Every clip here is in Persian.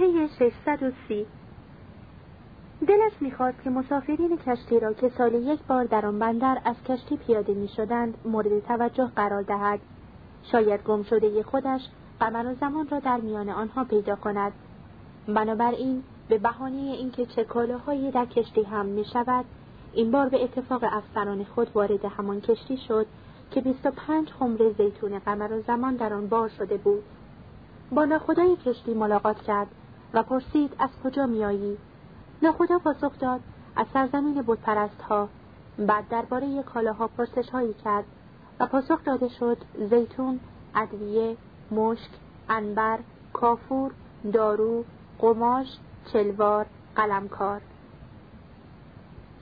صفحه 630 دلش می‌خواست که مسافرین کشتی را که سال یک بار در آن بندر از کشتی پیاده می‌شدند مورد توجه قرار دهد. شاید گم شده خودش قمر و زمان را در میان آنها پیدا کند. بنابراین به بهانه اینکه چه کالاهایی در کشتی هم می شود این بار به اتفاق افسران خود وارد همان کشتی شد که 25 خمره زیتون قمر و زمان در آن بار شده بود. با ناخدای کشتی ملاقات کرد. و پرسید از کجا میایی؟ ناخدا پاسخ داد از سرزمین بتپرست ها بعد درباره کالاها پرسش هایی کرد و پاسخ داده شد زیتون ادویه مشک انبر کافور دارو قماش چلوار قلمکار.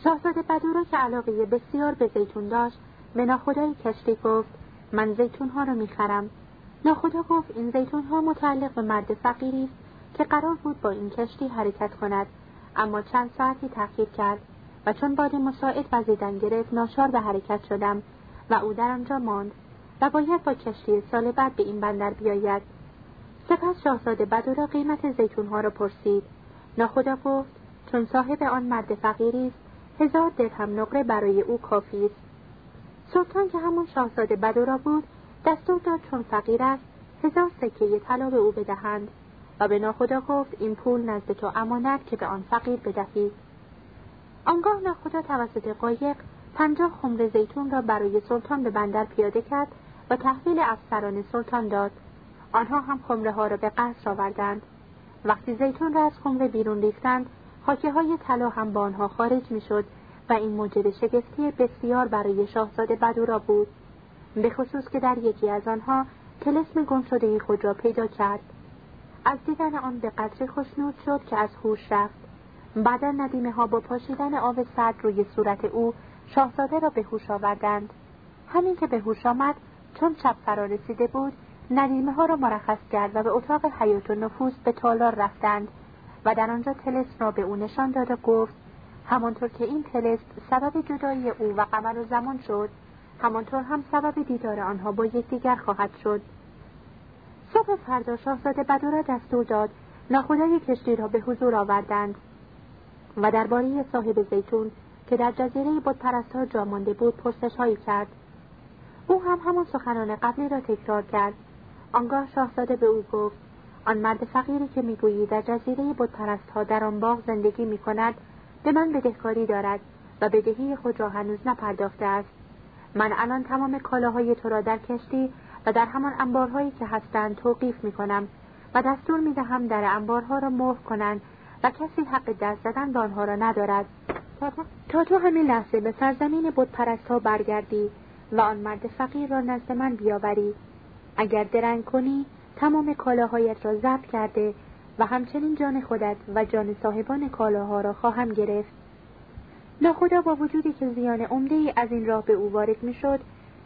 شاهزاده بدورا که علاقه بسیار به زیتون داشت به ناخدای کشتی گفت من زیتون ها را می‌خرم. ناخدا گفت این زیتون ها متعلق به مرد فقیری است که قرار بود با این کشتی حرکت کند اما چند ساعتی تأخیر کرد و چون باد مساعد وزیدن گرفت ناچار به حرکت شدم و او در آنجا ماند و باید با کشتی سال بعد به این بندر بیاید. سپس شاهزاده بدورا قیمت زیتونها را پرسید. ناخدا گفت چون صاحب آن مرد فقیری است هزار درهم نقره برای او کافی است. سلطان که همون شاهزاده بدورا بود دستور داد چون فقیر است هزار سکه طلا به او بدهند. و به ناخدا گفت این پول نزد تو امانت که به آن فقیر بدهید آنگاه ناخدا توسط قایق پنجاه خمره زیتون را برای سلطان به بندر پیاده کرد و تحویل افسران سلطان داد. آنها هم خمره ها را به قصر آوردند. وقتی زیتون را از خمره بیرون ریختند خاکه های طلا هم با آنها خارج می‌شد و این موجب شگفتی بسیار برای شاهزاده بدورا بود به خصوص که در یکی از آنها تلسم گم شده خود را پیدا کرد. از دیدن آن به قدری خوشنود شد که از هوش رفت. بعدا ندیمه ها با پاشیدن آب سرد روی صورت او شاهزاده را به هوش آوردند. همین که به هوش آمد چون شب فرا رسیده بود ندیمه ها را مرخص کرد و به اتاق حیات و نفوس به تالار رفتند و در آنجا تلس را به او نشان داد و گفت همانطور که این تلس سبب جدایی او و قمر و زمان شد همانطور هم سبب دیدار آنها با یکدیگر خواهد شد. صبح فردا شاهزاده بدورا دستور داد. ناخدای کشتی را به حضور آوردند. و درباره صاحب زیتون که در جزیره بتپرستها جا مانده بود پرسش هایی کرد. او هم همان سخنان قبلی را تکرار کرد. آنگاه شاهزاده به او گفت آن مرد فقیری که می‌گویی در جزیره بتپرستها در آن باغ زندگی می کند به من بدهکاری دارد و بدهی خود را هنوز نپرداخته است. من الان تمام کالاهای تو را در کشتی و در همان انبارهایی که هستند توقیف می کنم و دستور می دهم در انبارها را مهر کنند و کسی حق دست زدن به آنها را ندارد. تا تو همین لحظه به سرزمین ها برگردی و آن مرد فقیر را نزد من بیاوری. اگر درنگ کنی تمام کالاهایت را ضبط کرده و همچنین جان خودت و جان صاحبان کالاها را خواهم گرفت. ناخدا با وجودی که زیان عمده ای از این راه به او وارد می‌شد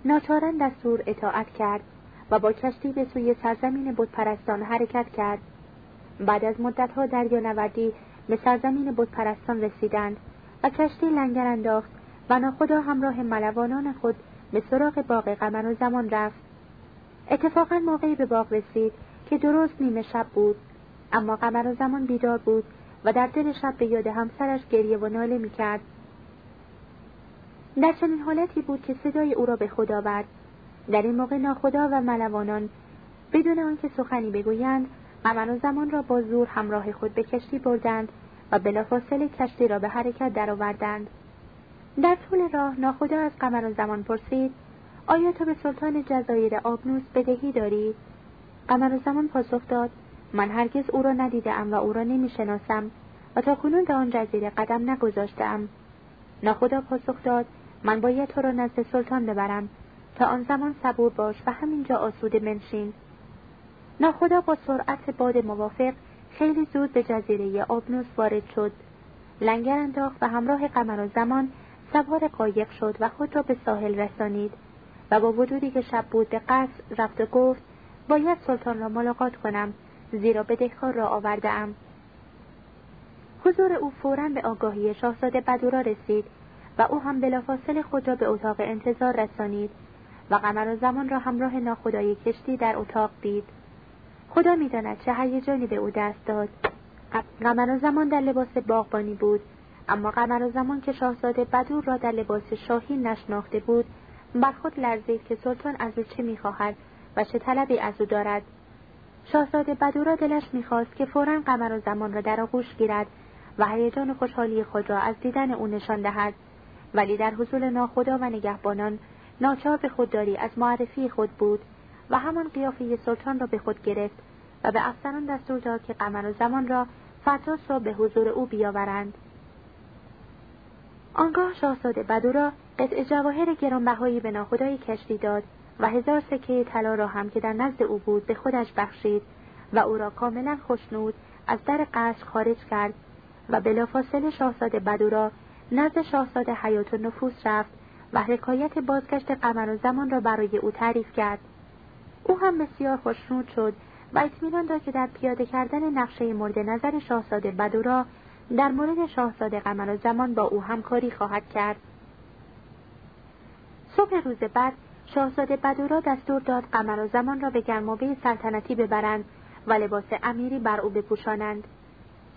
ناچارن دستور اطاعت کرد. و با کشتی به سوی سرزمین بتپرستان حرکت کرد. بعد از مدتها دریا نوردی به سرزمین بتپرستان رسیدند و کشتی لنگر انداخت و ناخدا همراه ملوانان خود به سراغ باغ قمر و زمان رفت. اتفاقا موقعی به باغ رسید که درست نیمه شب بود. اما قمر و زمان بیدار بود و در دل شب به یاد همسرش گریه و ناله می‌کرد. در چنین حالتی بود که صدای او را به خدا برد در این موقع ناخدا و ملوانان بدون آنکه سخنی بگویند قمر و زمان را با زور همراه خود به کشتی بردند و بلافاصله کشتی را به حرکت درآوردند. در طول راه ناخدا از قمر و زمان پرسید آیا تو به سلطان جزایر آبنوس بدهی داری؟ قمر و زمان پاسخ داد من هرگز او را ندیدم و او را نمی‌شناسم و تا کنون به آن جزیره قدم نگذاشتم ناخدا پاسخ داد من باید تو را نزد سلطان ببرم. تا آن زمان صبور باش و همینجا آسوده منشین. ناخدا با سرعت باد موافق خیلی زود به جزیره آبنوس وارد شد. لنگر انداخت و همراه قمر و زمان سوار قایق شد و خود را به ساحل رسانید. و با وجودی که شب بود به قصر رفت و گفت باید سلطان را ملاقات کنم زیرا بدهکار را آوردهام. حضور او فورا به آگاهی شاهزاده بدورا رسید و او هم بلافاصله خود را به اتاق انتظار رسانید. و قمر و زمان را همراه ناخدای کشتی در اتاق دید. خدا می‌داند چه هیجانی به او دست داد. قمر و زمان در لباس باغبانی بود اما قمر و زمان که شاهزاده بدور را در لباس شاهی نشناخته بود بر خود لرزید که سلطان از او چه می‌خواهد و چه طلبی از او دارد. شاهزاده بدورا دلش می‌خواست که فورا قمر و زمان را در آغوش گیرد و هیجان خوشحالی خود را از دیدن او نشان دهد. ولی در حضور ناخدا و نگهبانان ناچار به خودداری از معرفی خود بود و همان قیافه سلطان را به خود گرفت و به افسران دستور داد که قمر و زمان را فردا را به حضور او بیاورند. آنگاه شاهزاده بدورا قطع جواهر گرانبهایی به ناخدای کشتی داد و هزار سکه طلا را هم که در نزد او بود به خودش بخشید و او را کاملا خوشنود از در قصر خارج کرد و بلافاصله شاهزاده بدورا نزد شاهزاده حیات و نفوس رفت و حکایت بازگشت قمر و زمان را برای او تعریف کرد. او هم بسیار خوشنود شد و اطمینان داد که در پیاده کردن نقشه مورد نظر شاهزاده بدورا در مورد شاهزاده قمر و زمان با او همکاری خواهد کرد. صبح روز بعد شاهزاده بدورا دستور داد قمر و زمان را به گرمابه سلطنتی ببرند و لباس امیری بر او بپوشانند.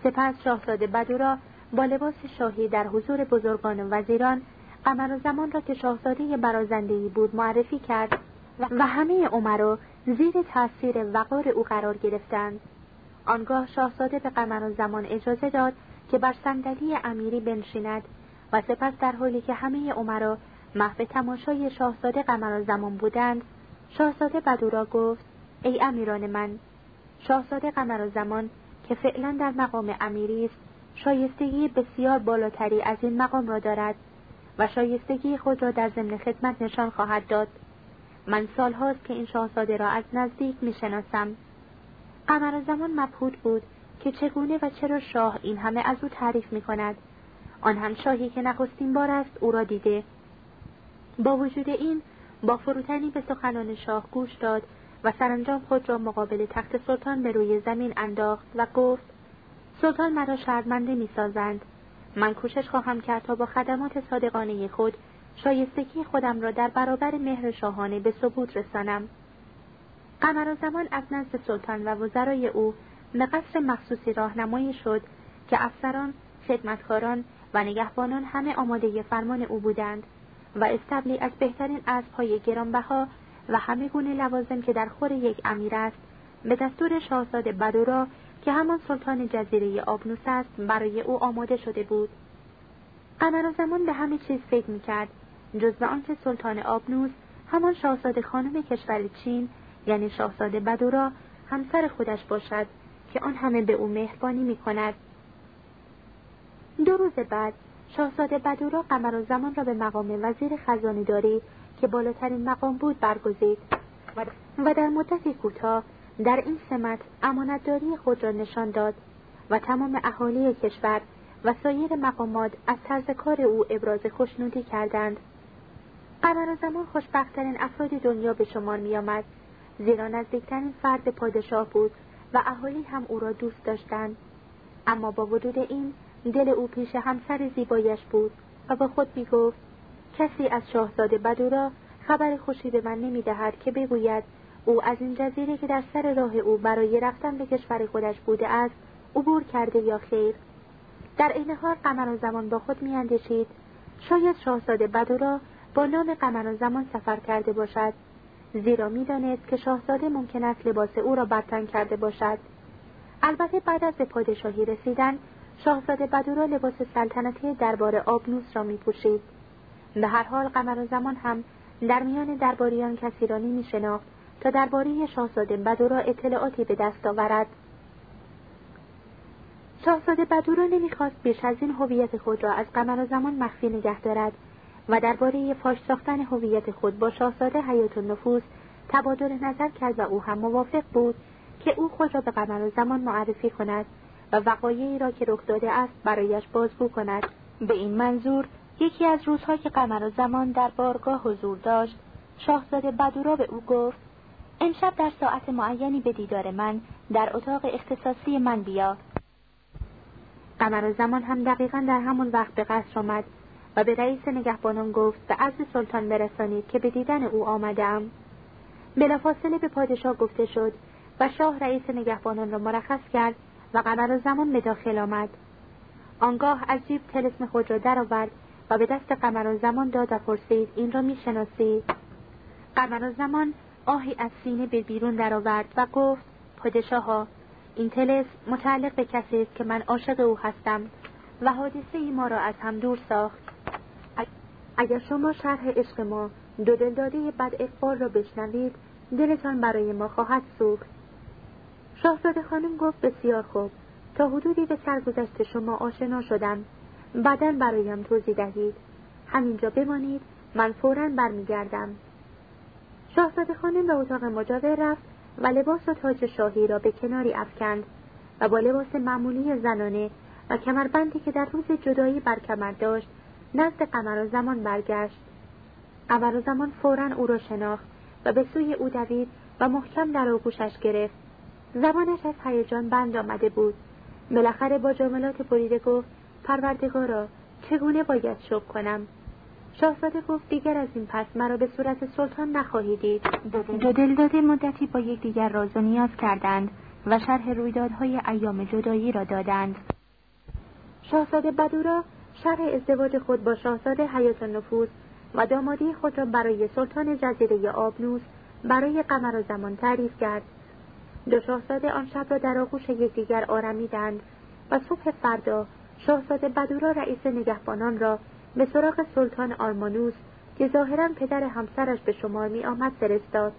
سپس شاهزاده بدورا با لباس شاهی در حضور بزرگان و وزیران قمر و زمان را که شاهزاده برازندهای بود معرفی کرد و همه عمرا زیر تاثیر وقار او قرار گرفتند. آنگاه شاهزاده به قمر و زمان اجازه داد که بر صندلی امیری بنشیند و سپس در حالی که همه عمرا محو تماشای شاهزاده قمر و زمان بودند شاهزاده بدورا گفت ای امیران من شاهزاده قمر و زمان که فعلا در مقام امیری است شایستگی بسیار بالاتری از این مقام را دارد و شایستگی خود را در ضمن خدمت نشان خواهد داد. من سالهاست که این شاهزاده را از نزدیک می‌شناسم. قمر زمان مبهوت بود که چگونه و چرا شاه این همه از او تعریف می کند آن هم شاهی که نخستین بار است او را دیده. با وجود این با فروتنی به سخنان شاه گوش داد و سرانجام خود را مقابل تخت سلطان به روی زمین انداخت و گفت سلطان مرا شرمنده می‌سازند. من کوشش خواهم کرد تا با خدمات صادقانه خود شایستگی خودم را در برابر مهر شاهانه به ثبوت رسانم. قمر زمان از نزد سلطان و وزرای او به قصر مخصوصی راهنمایی شد که افسران خدمتکاران و نگهبانان همه آماده فرمان او بودند و استبلی از بهترین اسبهای گرانبها و همه گونه لوازم که در خور یک امیر است به دستور شاهزاده بدورا که همان سلطان جزیره آبنوس است. برای او آماده شده بود. قمر زمان به همه چیز فکر می‌کرد. جز به آنکه سلطان آبنوس همان شاهزاده خانم کشور چین یعنی شاهزاده بدورا همسر خودش باشد که آن همه به او مهربانی می کند. دو روز بعد شاهزاده بدورا قمر زمان را به مقام وزیر خزانه داری که بالاترین مقام بود برگزید و در مدتی کوتاه در این سمت امانتداری خود را نشان داد و تمام اهالی کشور و سایر مقامات از طرز کار او ابراز خوشنودی کردند. قمر زمان خوشبختترین افراد دنیا به شمار می آمد زیرا نزدیکترین فرد پادشاه بود و اهالی هم او را دوست داشتند. اما با وجود این دل او پیش همسر زیبایش بود و با خود می گفت کسی از شاهزاده بدورا خبر خوشی به من نمی دهد که بگوید او از این جزیره که در سر راه او برای رفتن به کشور خودش بوده است عبور کرده یا خیر؟ در این حال قمر و زمان با خود میاندیشید. شاید شاهزاده بدورا با نام قمر و زمان سفر کرده باشد. زیرا می‌دانست که شاهزاده ممکن است لباس او را برتن کرده باشد. البته بعد از به پادشاهی رسیدن شاهزاده بدورا لباس سلطنتی دربار آبنوس را می پوشید. به هر حال قمر زمان هم در میان درباریان کسی را نمی شناخت درباره شاهزاده بدورا اطلاعاتی به دست آورد. شاهزاده بدورا نمی‌خواست بیش از این هویت خود را از قمر زمان مخفی نگه دارد و درباره فاش ساختن هویت خود با شاهزاده حیات النفوس تبادل نظر کرد و او هم موافق بود که او خود را به قمر زمان معرفی کند و وقایعی را که رخ داده است برایش بازگو کند. به این منظور یکی از روزها که قمر زمان در بارگاه حضور داشت شاهزاده بدورا به او گفت امشب در ساعت معینی به دیدار من در اتاق اختصاصی من بیا. قمر زمان هم دقیقا در همون وقت به قصر آمد و به رئیس نگهبانان گفت به عرض سلطان برسانید که به دیدن او آمدم. بلافاصله به پادشاه گفته شد و شاه رئیس نگهبانان را مرخص کرد و قمر زمان به داخل آمد. آنگاه از جیب تلسم خود را درآورد و به دست قمر زمان داد و پرسید این را می‌شناسی؟ قمر زمان آهی از سینه به بیرون درآورد و گفت پادشاها این تلس متعلق به کسی است که من عاشق او هستم و حادثه ای ما را از هم دور ساخت. اگر شما شرح عشق ما دو دلداده بد اقبال را بشنوید دلتان برای ما خواهد سوخت. شاهزاده خانم گفت بسیار خوب. تا حدودی به سرگذشت شما آشنا شدم. بعدا برایم توضیح دهید. همینجا بمانید من فورا برمیگردم. شاهزاده خانم به اتاق مجاور رفت و لباس و تاج شاهی را به کناری افکند و با لباس معمولی زنانه و کمربندی که در روز جدایی بر کمر داشت نزد قمر و زمان برگشت. قمر و زمان فورا او را شناخت و به سوی او دوید و محکم در آغوشش گرفت. زبانش از هیجان بند آمده بود. بالاخره با جملات بریده گفت پروردگارا چگونه باید شکر کنم؟ شاهزاده گفت دیگر از این پس مرا به صورت سلطان نخواهی دید. دو دلداده مدتی با یکدیگر راز و نیاز کردند و شرح رویدادهای ایام جدایی را دادند. شاهزاده بدورا شرح ازدواج خود با شاهزاده حیات نفوس و دامادی خود را برای سلطان جزیره آبنوس برای قمر و زمان تعریف کرد. دو شاهزاده آن شب را در آغوش یکدیگر آرمیدند و صبح فردا شاهزاده بدورا رئیس نگهبانان را به سراغ سلطان آرمانوس که ظاهرا پدر همسرش به شمار می آمد فرستاد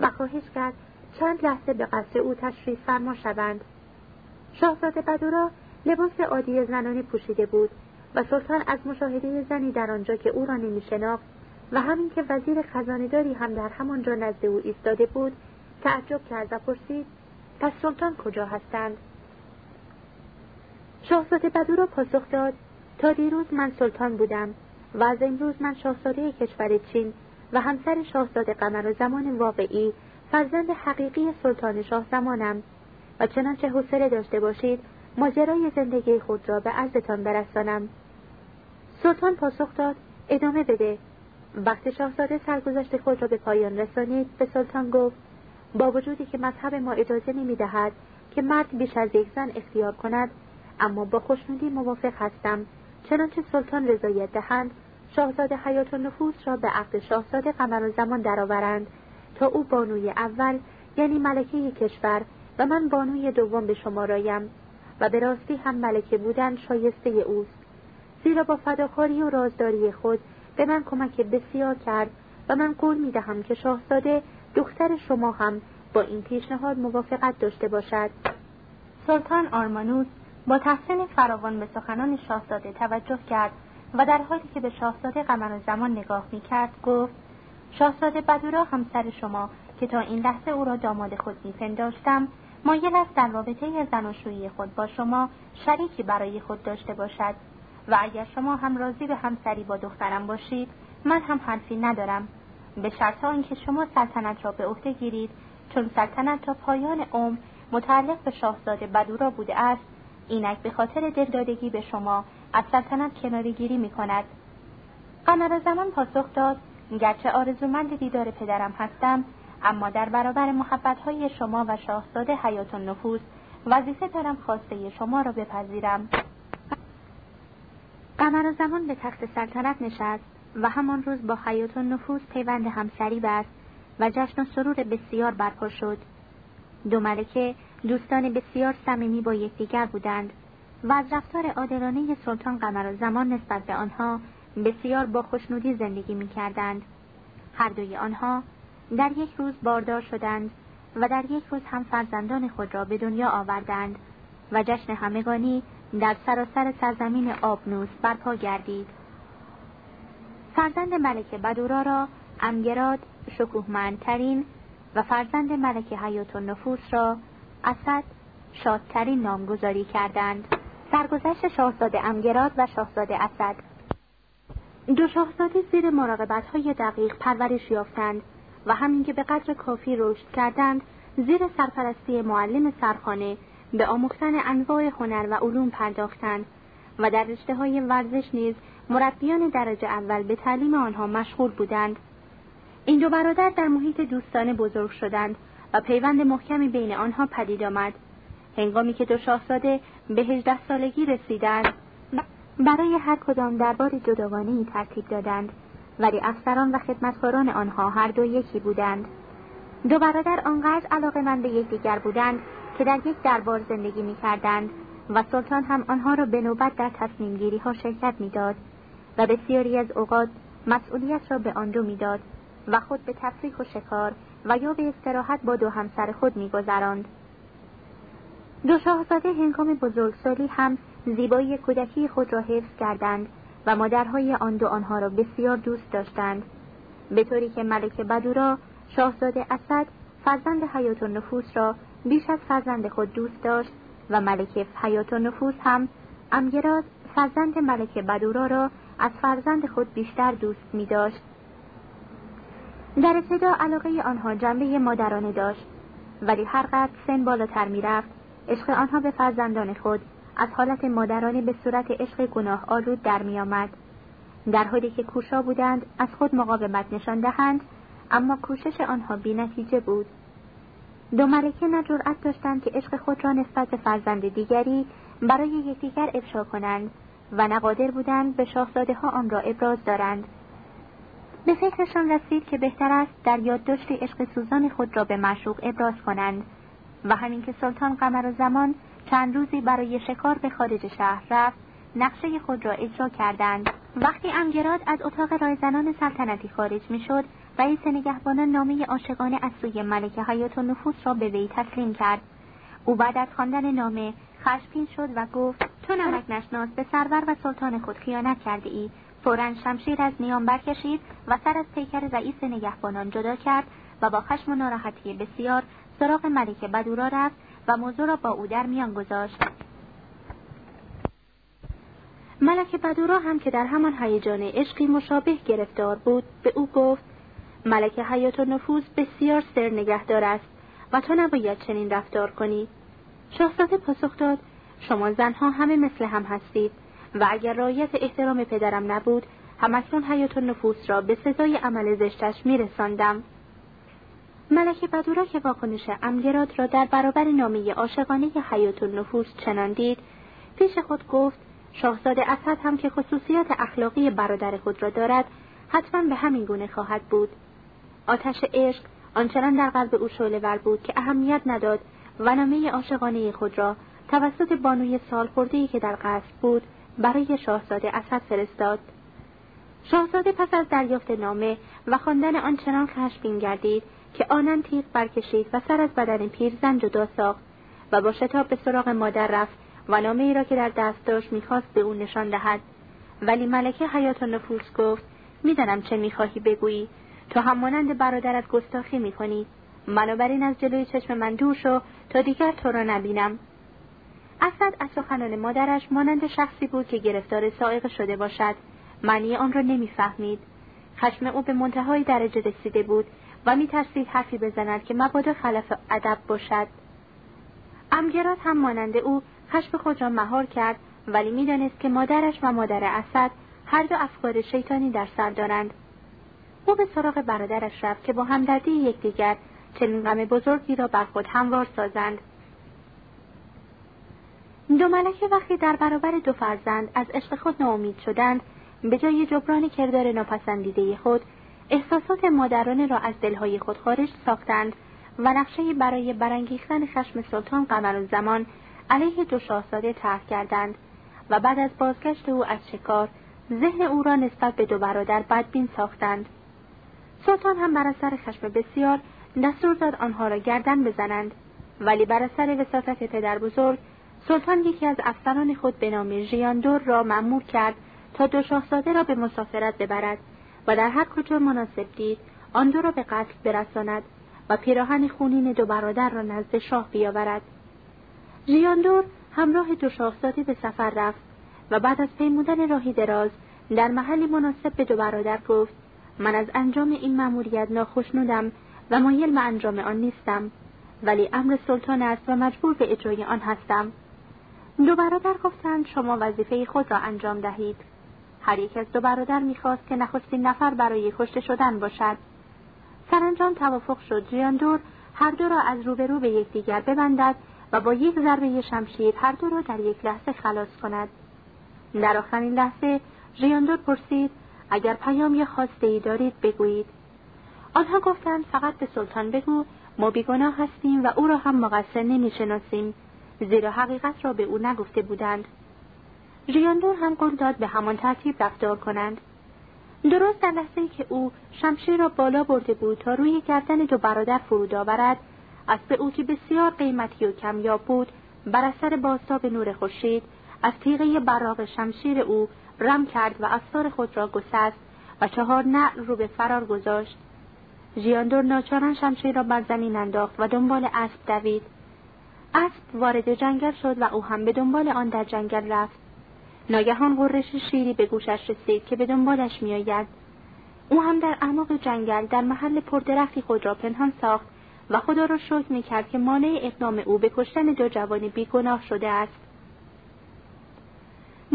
و خواهش کرد چند لحظه به قصر او تشریف فرما شوند. شاهزاده بدورا لباس عادی زنانی پوشیده بود و سلطان از مشاهده زنی در آنجا که او را نمیشناخت و همین که وزیر خزانهداری هم در همانجا نزد او ایستاده بود تعجب کرد و پرسید پس سلطان کجا هستند؟ شاهزاده بدورا پاسخ داد تا دیروز من سلطان بودم و از امروز من شاهزاده کشور چین و همسر شاهزاده قمر و زمان واقعی فرزند حقیقی سلطان شاه زمانم. و چنانچه حوصله داشته باشید ماجرای زندگی خود را به عرضتان برسانم. سلطان پاسخ داد ادامه بده. وقتی شاهزاده سرگذشت خود را به پایان رسانید به سلطان گفت با وجودی که مذهب ما اجازه نمی‌دهد که مرد بیش از یک زن اختیار کند اما با خوشنودی موافق هستم. چنانچه سلطان رضایت دهند شاهزاده حیات نفوس را به عقد شاهزاده قمر زمان درآورند تا او بانوی اول یعنی ملکه کشور و من بانوی دوم به شما رایم و به راستی هم ملکه بودن شایسته اوست. زیرا با فداکاری و رازداری خود به من کمک بسیار کرد و من قول می دهم که شاهزاده دختر شما هم با این پیشنهاد موافقت داشته باشد. سلطان آرمانوس با تحسین فراوان به سخنان شاهزاده توجه کرد و در حالی که به شاهزاده قمر زمان نگاه می کرد گفت شاهزاده بدورا همسر شما که تا این لحظه او را داماد خود میپنداشتم مایل است در رابطه زناشویی خود با شما شریکی برای خود داشته باشد و اگر شما هم راضی به همسری با دخترم باشید من هم حرفی ندارم. به شرط اینکه شما سلطنت را به عهده گیرید چون سلطنت تا پایان عمر متعلق به شاهزاده بدورا بوده است اینک به خاطر دلدادگی به شما از سلطنت کنارگیری می کند قمر زمان پاسخ داد گرچه آرزومند دیدار پدرم هستم اما در برابر محبتهای شما و شاهزاده حیات نفوس وظیفه دارم خواسته شما را بپذیرم. قمر زمان به تخت سلطنت نشست و همان روز با حیات نفوس پیوند همسری بست و جشن و سرور بسیار برپا شد. دو ملکه دوستان بسیار صمیمی با یکدیگر بودند و از رفتار عادلانه سلطان قمر زمان نسبت به آنها بسیار با خوشنودی زندگی می کردند. هر دوی آنها در یک روز باردار شدند و در یک روز هم فرزندان خود را به دنیا آوردند و جشن همگانی در سراسر سرزمین آبنوس برپا گردید. فرزند ملک بدورا را امگراد شکوهمندترین و فرزند ملک حیات نفوس را اسد شادترین نامگذاری کردند. سرگذشت شاهزاده امگراد و شاهزاده اسد. دو شاهزاده زیر مراقبت های دقیق پرورش یافتند و همین که به قدر کافی رشد کردند زیر سرپرستی معلم سرخانه به آموختن انواع هنر و علوم پرداختند و در رشته های ورزش نیز مربیان درجه اول به تعلیم آنها مشغول بودند. این دو برادر در محیط دوستانه بزرگ شدند. و پیوند محکمی بین آنها پدید آمد. هنگامی که دو شاهزاده به هجده سالگی رسیدند برای هر کدام دربار جداگانه ترتیب دادند ولی افسران و خدمتکاران آنها هر دو یکی بودند. دو برادر آنقدر علاقه من به یکدیگر بودند که در یک دربار زندگی می کردند و سلطان هم آنها را به نوبت در تصمیم گیری ها شرکت می‌داد و بسیاری از اوقات مسئولیت را به آن دو می‌داد و خود به تفریح و شکار و یا به استراحت با دو همسر خود میگذراند دو شاهزاده هنگام بزرگسالی هم زیبایی کودکی خود را حفظ کردند و مادرهای آن دو آنها را بسیار دوست داشتند به طوری که ملک بدورا شاهزاده اسد فرزند حیات و نفوس را بیش از فرزند خود دوست داشت و ملک حیات و نفوس هم امگراز فرزند ملک بدورا را از فرزند خود بیشتر دوست می داشت. در ابتدا علاقه آنها جنبه مادرانه داشت ولی هر قدر سن بالاتر می رفت عشق آنها به فرزندان خود از حالت مادرانه به صورت عشق گناه آلود در می آمد. در حالی که کوشا بودند از خود مقاومت نشان دهند اما کوشش آنها بی نتیجه بود. دو ملکه نه جرأت داشتند که عشق خود را نسبت به فرزند دیگری برای یکدیگر افشا کنند و نقادر بودند به شاهزاده ها آن را ابراز دارند. به فکرشان رسید که بهتر است در یادداشت عشق سوزان خود را به معشوق ابراز کنند و همین که سلطان قمر و زمان چند روزی برای شکار به خارج شهر رفت نقشه خود را اجرا کردند. وقتی امگراد از اتاق رایزنان سلطنتی خارج می‌شد رئیس نگهبانان نامه عاشقانه از سوی ملکه حیات و نفوس را به وی تسلیم کرد. او بعد از خواندن نامه خشمگین شد و گفت تو نمک نشناس به سرور و سلطان خود خیانت کرده ای فورا شمشیر از نیام برکشید و سر از پیکر رئیس نگهبانان جدا کرد و با خشم و ناراحتی بسیار سراغ ملکه بدورا رفت و موضوع را با او در میان گذاشت. ملک بدورا هم که در همان هیجان عشقی مشابه گرفتار بود به او گفت ملک حیات و نفوذ بسیار سر نگهدار است و تو نباید چنین رفتار کنی. شاهزاده پاسخ داد شما زنها همه مثل هم هستید. و اگر رایت احترام پدرم نبود همکنون حیات نفوس را به سزای عمل زشتش میرساندم. ملک که واکنش امگراد را در برابر نامه عاشقانه حیات و نفوس چنان دید پیش خود گفت شاهزاده اسد هم که خصوصیات اخلاقی برادر خود را دارد حتما به همین گونه خواهد بود. آتش عشق آنچنان در قلب او شعله ور بود که اهمیت نداد و نامه عاشقانه خود را توسط بانوی سال که در قصد بود برای شاهزاده اسد فرستاد. شاهزاده پس از دریافت نامه و خواندن آنچنان خشمگین گردید که آنن تیغ برکشید و سر از بدن پیرزن جدا ساخت و با شتاب به سراغ مادر رفت و نامه ای را که در دست داشت می‌خواست به او نشان دهد. ولی ملکه حیات و نفوس گفت می‌دانم چه می‌خواهی بگویی. تو هم مانند برادرت گستاخی می‌کنی. بنابراین از جلوی چشم من دور شو تا دیگر تو را نبینم. اسد از سخنان مادرش مانند شخصی بود که گرفتار سائق شده باشد. معنی آن را نمی‌فهمید. خشم او به منتهای درجه رسیده بود و میترسید حرفی بزند که مبادا خلف ادب باشد. امگرات هم مانند او خشم خود را مهار کرد ولی می‌دانست که مادرش و مادر اسد هر دو افکار شیطانی در سر دارند. او به سراغ برادرش رفت که با همدردی یکدیگر چنین غم بزرگی را بر خود هموار سازند. دو ملکه وقتی در برابر دو فرزند از عشق خود ناامید شدند به جای جبران کردار ناپسندیده خود احساسات مادرانه را از دلهای خود خارج ساختند و نقشه برای برانگیختن خشم سلطان قمر زمان علیه دو شاهزاده طرح کردند و بعد از بازگشت او از شکار ذهن او را نسبت به دو برادر بدبین ساختند. سلطان هم بر اثر خشم بسیار دستور داد آنها را گردن بزنند ولی بر اثر وساطت پدر بزرگ سلطان یکی از افسران خود به نام ژیاندور را مأمور کرد تا دو شاهزاده را به مسافرت ببرد و در هر کجا مناسب دید آن دو را به قتل برساند و پیراهن خونین دو برادر را نزد شاه بیاورد. ژیاندور همراه دو شاهزاده به سفر رفت و بعد از پیمودن راهی دراز در محلی مناسب به دو برادر گفت من از انجام این مأموریت ناخشنودم و مایل به انجام آن نیستم ولی امر سلطان است و مجبور به اجرای آن هستم. دو برادر گفتند شما وظیفه خود را انجام دهید. هر یک از دو برادر می‌خواست که نخستین نفر برای کشته شدن باشد. سرانجام توافق شد جیاندور هر دو را از روبرو به یکدیگر ببندد و با یک ضربه شمشیر هر دو را در یک لحظه خلاص کند. در آخرین لحظه ژیاندور پرسید اگر پیام خواسته ای دارید بگویید. آنها گفتند فقط به سلطان بگو ما بیگناه هستیم و او را هم مقصر نمی‌شناسیم. زیرا حقیقت را به او نگفته بودند. ژیاندور هم قول داد به همان ترتیب رفتار کنند. درست در لحظه که او شمشیر را بالا برده بود تا روی گردن دو برادر فرود آورد اسب او که بسیار قیمتی و کمیاب بود بر اثر به نور خورشید از تیغه براغ شمشیر او رم کرد و افسار خود را گسست و چهار نعل رو به فرار گذاشت. ژیاندور ناچارن شمشیر را بر زمین انداخت و دنبال اسب دوید. اسب وارد جنگل شد و او هم به دنبال آن در جنگل رفت. ناگهان غرش شیری به گوشش رسید که به دنبالش میآید. او هم در اعماق جنگل در محل پردرختی خود را پنهان ساخت و خدا را شکر می‌کرد که مانع اقدام او به کشتن دو جوان بیگناه شده است.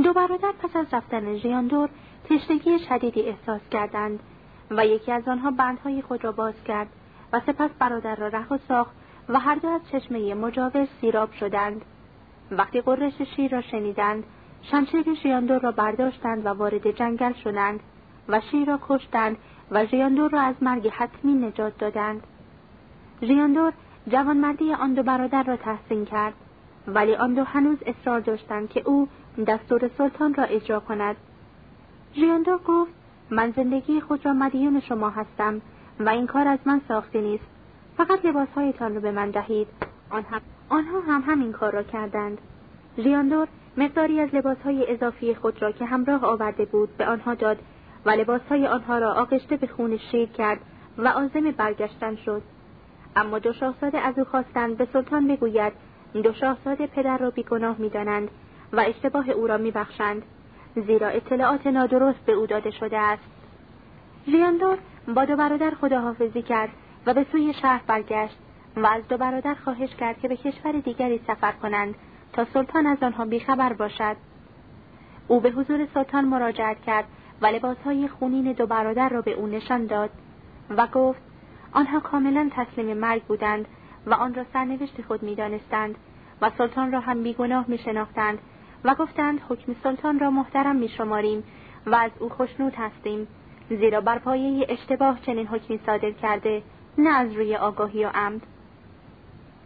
دو برادر پس از رفتن ژیاندور تشنگی شدیدی احساس کردند و یکی از آنها بندهای خود را باز کرد و سپس برادر را رها ساخت و هر دو از چشمه مجاور سیراب شدند. وقتی قررش شیر را شنیدند شمشیر ژیاندور را برداشتند و وارد جنگل شدند و شیر را کشتند و ژیاندور را از مرگ حتمی نجات دادند. ژیاندور جوانمردی آن دو برادر را تحسین کرد ولی آن دو هنوز اصرار داشتند که او دستور سلطان را اجرا کند. ژیاندور گفت من زندگی خود را مدیون شما هستم و این کار از من ساخته نیست. فقط لباسهایتان را به من دهید. آنها هم همین کار را کردند. ژیاندور مقداری از لباسهای اضافی خود را که همراه آورده بود به آنها داد و لباسهای آنها را آغشته به خون شیر کرد و عازم برگشتن شد. اما دو شاهزاده از او خواستند به سلطان بگوید دو شاهزاده پدر را بیگناه می‌دانند و اشتباه او را میبخشند زیرا اطلاعات نادرست به او داده شده است. لیاندور با دو برادر خداحافظی کرد. و به سوی شهر برگشت و از دو برادر خواهش کرد که به کشور دیگری سفر کنند تا سلطان از آنها بیخبر باشد. او به حضور سلطان مراجعت کرد و لباسهای خونین دو برادر را به او نشان داد و گفت آنها کاملا تسلیم مرگ بودند و آن را سرنوشت خود می‌دانستند و سلطان را هم بیگناه می شناختند و گفتند حکم سلطان را محترم می شماریم و از او خشنود هستیم زیرا بر پایه اشتباه چنین حکمی صادر کرده نه از روی آگاهی و عمد.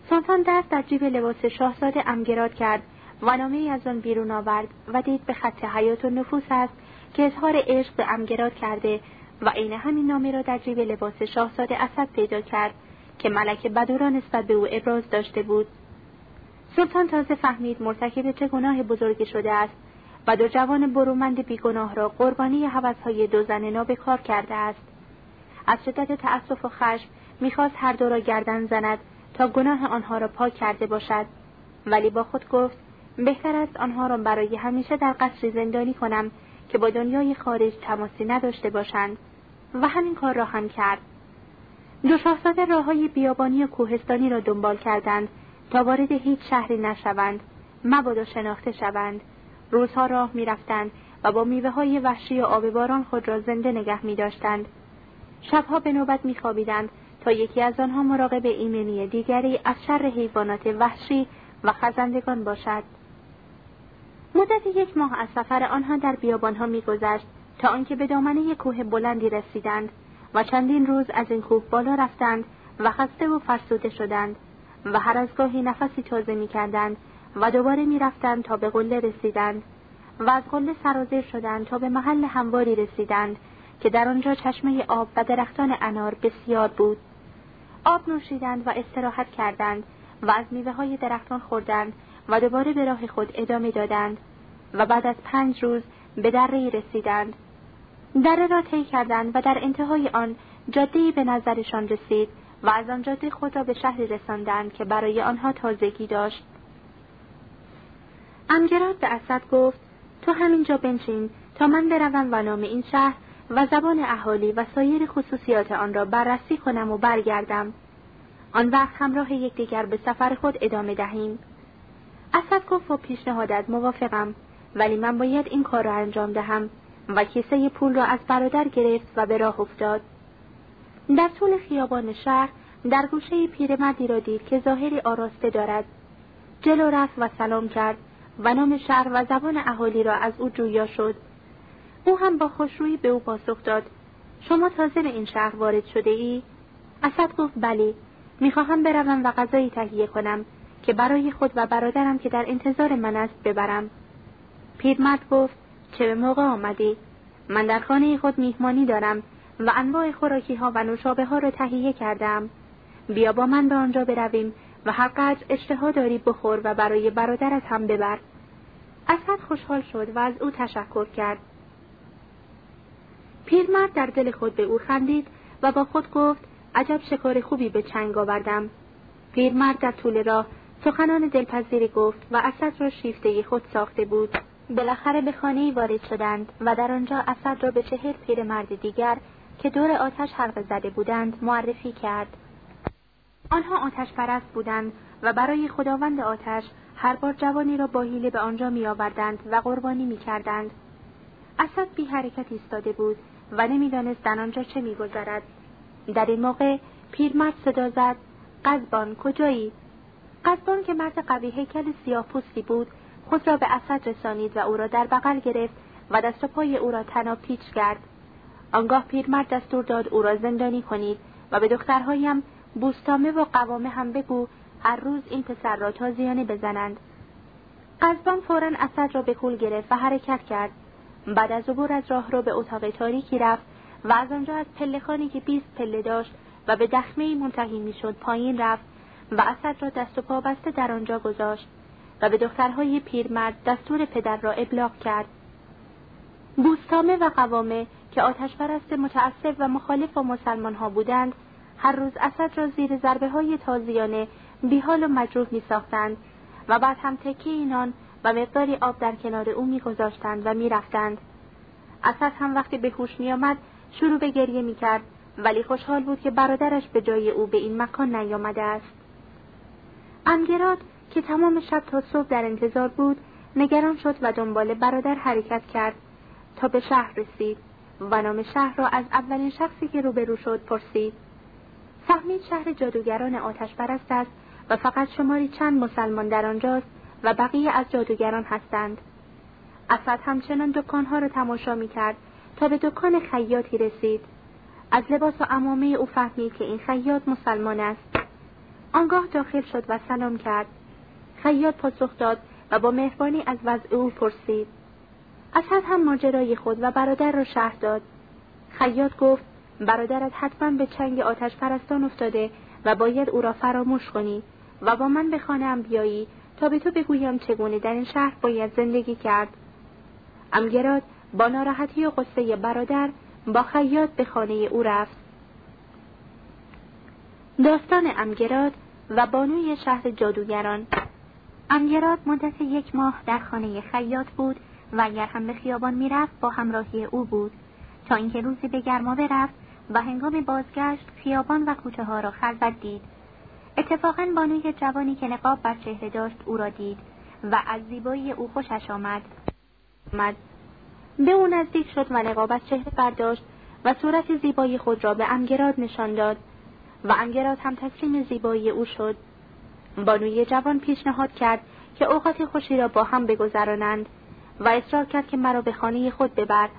سلطان دست در جیب لباس شاهزاده امگراد کرد. و نامه از آن بیرون آورد و دید به خط حیات و نفوس است که اظهار عشق به امگراد کرده و عین همین نامه را در جیب لباس شاهزاده اسد پیدا کرد که ملک بدورا نسبت به او ابراز داشته بود. سلطان تازه فهمید مرتکب چه گناه بزرگی شده است و دو جوان برومند بیگناه را قربانی حوثهای دو زن نابکار کرده است. از شدت تأسف و خشم می‌خواست هر دو را گردن زند تا گناه آنها را پاک کرده باشد. ولی با خود گفت بهتر است آنها را برای همیشه در قصر زندانی کنم که با دنیای خارج تماسی نداشته باشند. و همین کار را هم کرد. دو شاهزاده راههای بیابانی و کوهستانی را دنبال کردند تا وارد هیچ شهری نشوند. مبادا شناخته شوند. روزها راه می‌رفتند و با میوه های وحشی و آب باران خود را زنده نگه می داشتند. شبها به نوبت می خوابیدند تا یکی از آنها مراقب ایمنی دیگری از شر حیوانات وحشی و خزندگان باشد. مدت یک ماه از سفر آنها در بیابانها میگذشت تا آنکه به دامنه کوه بلندی رسیدند و چندین روز از این کوه بالا رفتند و خسته و فرسوده شدند و هر از گاهی نفسی تازه می کردند و دوباره می رفتند تا به قله رسیدند و از قله سرازیر شدند تا به محل همواری رسیدند که در آنجا چشمه آب و درختان انار بسیار بود آب نوشیدند و استراحت کردند و از میوه های درختان خوردند و دوباره به راه خود ادامه دادند و بعد از پنج روز به دره رسیدند. دره را طی کردند و در انتهای آن جادهای به نظرشان رسید و از آن جاده خود را به شهری رساندند که برای آنها تازگی داشت. امگراد به اسد گفت تو همینجا بنشین تا من بروم و نام این شهر و زبان اهالی و سایر خصوصیات آن را بررسی کنم و برگردم. آن وقت همراه یکدیگر به سفر خود ادامه دهیم. اسد گفت و پیشنهادت موافقم ولی من باید این کار را انجام دهم و کیسه پول را از برادر گرفت و به راه افتاد. در طول خیابان شهر در گوشه پیرمردی را دید که ظاهری آراسته دارد. جلو رفت و سلام کرد و نام شهر و زبان اهالی را از او جویا شد. او هم با خوشرویی به او پاسخ داد. شما تازه به این شهر وارد شده ای؟ اسد گفت بله می‌خواهم بروم و غذایی تهیه کنم که برای خود و برادرم که در انتظار من است ببرم. پیرمرد گفت چه به موقع آمدی؟ من در خانه خود میهمانی دارم و انواع خوراکی ها و نوشابه ها را تهیه کردم بیا با من به آنجا برویم و هر قدر اشتها داری بخور و برای برادرت هم ببر. اسد خوشحال شد و از او تشکر کرد. پیرمرد در دل خود به او خندید و با خود گفت عجب شکار خوبی به چنگ آوردم. پیرمرد در طول راه سخنان دلپذیری گفت و اسد را شیفته خود ساخته بود. بالاخره به خانه وارد شدند و در آنجا اسد را به چهل پیرمرد دیگر که دور آتش حلقه زده بودند معرفی کرد. آنها آتش پرست بودند و برای خداوند آتش هر بار جوانی را با حیله به آنجا می آوردند و قربانی می کردند. اسد بی حرکت ایستاده بود. و نمی‌دانست در آنجا چه میگذرد. در این موقع پیرمرد صدا زد قزبان کجایی؟ قزبان که مرد قوی هیکل سیاه پوستی بود خود را به اسد رسانید و او را در بغل گرفت و دست و پای او را تناب پیچ کرد. آنگاه پیرمرد دستور داد او را زندانی کنید و به دخترهایم بوستامه و قوامه هم بگو هر روز این پسر را تازیانه بزنند. قزبان فورا اسد را به کول گرفت و حرکت کرد. بعد از عبور از راه رو به اتاق تاریکی رفت و از آنجا از پلهخانی که بیست پله داشت و به دخمه منتهی می‌شد پایین رفت و اسد را دست و پا بسته در آنجا گذاشت و به دخترهای پیرمرد دستور پدر را ابلاغ کرد. بوستامه و قوامه که آتش پرست متعصب و مخالف با مسلمان ها بودند هر روز اسد را زیر ضربه های تازیانه بیحال و مجروح می ساختند و بعد هم تکی اینان و مقداری آب در کنار او میگذاشتند و می‌رفتند. اسد هم وقتی به هوش میآمد شروع به گریه می‌کرد ولی خوشحال بود که برادرش به جای او به این مکان نیامده است. انگراد که تمام شب تا صبح در انتظار بود نگران شد و دنبال برادر حرکت کرد تا به شهر رسید و نام شهر را از اولین شخصی که روبرو شد پرسید. فهمید شهر جادوگران آتش پرست است و فقط شماری چند مسلمان در آنجاست و بقیه از جادوگران هستند. اسد همچنان دکانها را تماشا می کرد تا به دکان خیاطی رسید. از لباس و امامه او فهمید که این خیاط مسلمان است. آنگاه داخل شد و سلام کرد. خیاط پاسخ داد و با مهربانی از وضع او پرسید. اسد هم ماجرای خود و برادر را شهر داد. خیاط گفت برادرت حتما به چنگ آتش پرستان افتاده و باید او را فراموش کنی و با من به خانه بیایی تا به تو بگویم چگونه در این شهر باید زندگی کرد. امگراد با ناراحتی و قصه برادر با خیاط به خانه او رفت. داستان امگراد و بانوی شهر جادوگران. امگراد مدت یک ماه در خانه خیاط بود و اگر هم به خیابان می‌رفت با همراهی او بود. تا اینکه روزی به گرما برفت و هنگام بازگشت خیابان و کوچه ها را خلوت دید. اتفاقا بانوی جوانی که نقاب بر چهره داشت او را دید و از زیبایی او خوشش آمد. آمد. به او نزدیک شد و نقاب از چهره برداشت و صورت زیبایی خود را به امگراد نشان داد و امگراد هم تسلیم زیبایی او شد. بانوی جوان پیشنهاد کرد که اوقات خوشی را با هم بگذرانند و اصرار کرد که مرا به خانه خود ببر.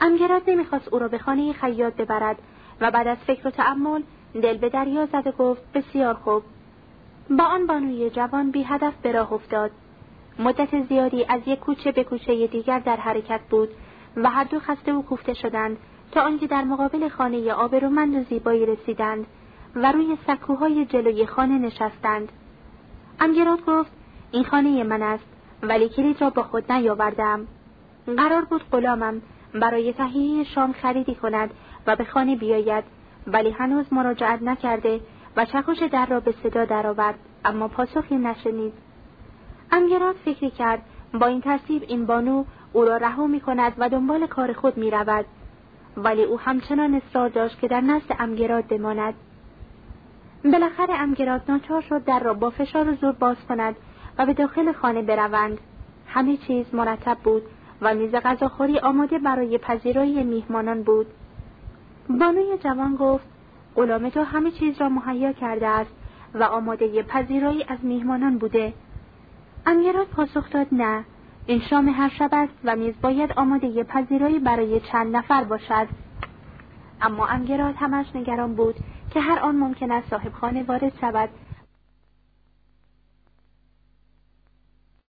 امگراد نمی‌خواست او را به خانه خیاط ببرد و بعد از فکر و تعمل دل به دریا زد و گفت بسیار خوب. با آن بانوی جوان بی هدف به راه افتاد. مدت زیادی از یک کوچه به کوچه دیگر در حرکت بود و هر دو خسته و کوفته شدند تا آنکه در مقابل خانه آبرومند و زیبایی رسیدند و روی سکوهای جلوی خانه نشستند. امگراد گفت این خانه من است ولی کلید را با خود نیاوردم. قرار بود غلامم برای تهیه شام خریدی کند و به خانه بیاید. ولی هنوز مراجعت نکرده و چکش در را به صدا درآورد اما پاسخی نشنید. امگراد فکری کرد با این ترتیب این بانو او را رها می کند و دنبال کار خود می رود. ولی او همچنان اصرار داشت که در نزد امگراد بماند. بالاخره امگراد ناچار شد در را با فشار و زور باز کند و به داخل خانه بروند. همه چیز مرتب بود و میز غذاخوری آماده برای پذیرایی میهمانان بود. بانوی جوان گفت غلام تو همه چیز را مهیا کرده است و آماده پذیرایی از میهمانان بوده. امگراد پاسخ داد نه این شام هر شب است و میز باید آماده پذیرایی برای چند نفر باشد. اما امگراد همش نگران بود که هر آن ممکن است صاحب خانه وارد شود